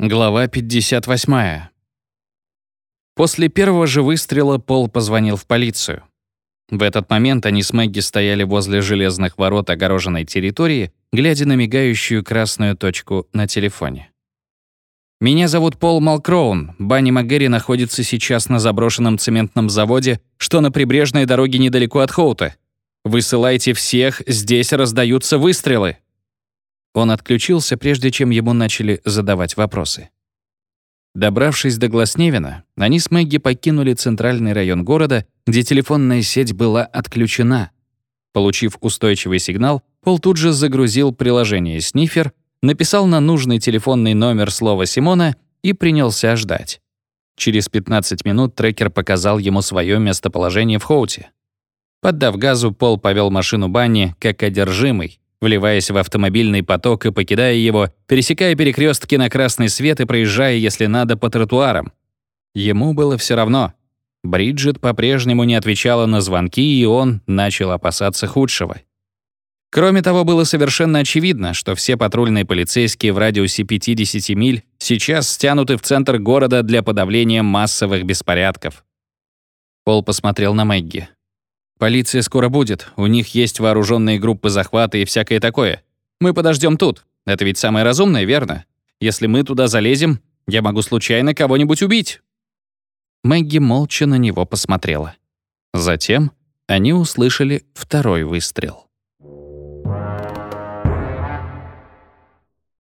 Глава 58. После первого же выстрела Пол позвонил в полицию. В этот момент они с Мэгги стояли возле железных ворот огороженной территории, глядя на мигающую красную точку на телефоне. «Меня зовут Пол Малкроун. Банни МакГерри находится сейчас на заброшенном цементном заводе, что на прибрежной дороге недалеко от Хоута. Высылайте всех, здесь раздаются выстрелы». Он отключился, прежде чем ему начали задавать вопросы. Добравшись до Гласневина, они с Мэгги покинули центральный район города, где телефонная сеть была отключена. Получив устойчивый сигнал, Пол тут же загрузил приложение «Снифер», написал на нужный телефонный номер слово Симона и принялся ждать. Через 15 минут трекер показал ему свое местоположение в Хоуте. Поддав газу, Пол повел машину Банни как одержимый, вливаясь в автомобильный поток и покидая его, пересекая перекрестки на красный свет и проезжая, если надо, по тротуарам. Ему было все равно. Бриджит по-прежнему не отвечала на звонки, и он начал опасаться худшего. Кроме того, было совершенно очевидно, что все патрульные полицейские в радиусе 50 миль сейчас стянуты в центр города для подавления массовых беспорядков. Пол посмотрел на Мэгги. Полиция скоро будет, у них есть вооруженные группы захвата и всякое такое. Мы подождем тут. Это ведь самое разумное, верно? Если мы туда залезем, я могу случайно кого-нибудь убить». Мэгги молча на него посмотрела. Затем они услышали второй выстрел.